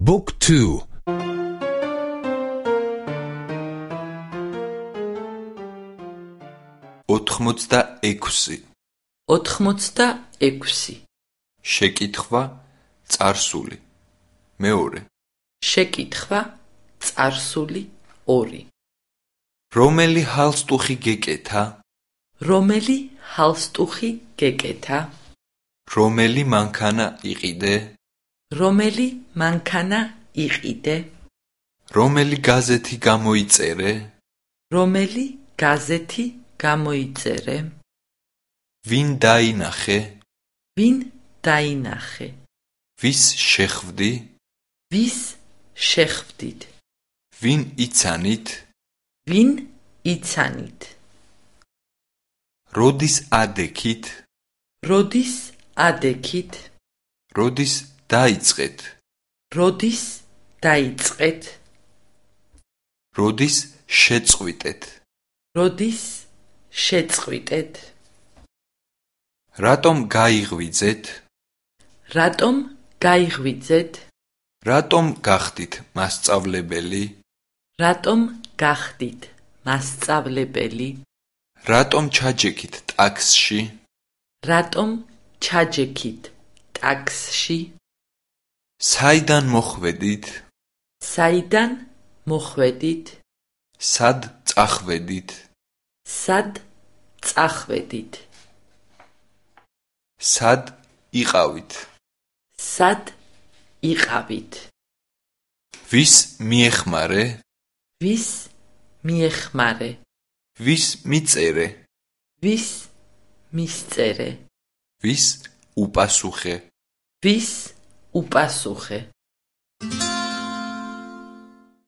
Book 2 86 86 შეკითხვა წარსული. მეორე. შეკითხვა წარსული 2 რომელი ჰალსტუხი გეკეთა? რომელი ჰალსტუხი გეკეთა? რომელი მანქანა იყიდე რომელი მანქანა იყიდე? რომელი გაზეთი გამოიწერე? რომელი გაზეთი გამოიწერე? ვინ დაინახე? ვინ დაინახე? ვის შეხვდი? ვის შეხვდით? ვინ იცანით? ვინ იცანით? როდის ადექით? როდის ადექით? როდის დაიწყეთ. როდის დაიწყეთ? როდის შეწყვიტეთ? როდის შეწყვიტეთ? რატომ გაიღვიძეთ? რატომ გაიღვიძეთ? რატომ გახდით მასწავლებელი? რატომ გახდით მასწავლებელი? რატომ ჩაჯექით ტაქსში? რატომ ჩაჯექით ტაქსში საიდან მოხვედით? საიდან მოხვედით? სად წახვედით? სად წახვედით? სად იყავით? სად იყავით? ვის მიეხმარე? ვის მიეხმარე? ვის მიწერე? ვის მისწერე? ვის უპასუხე? ვის უპასუხე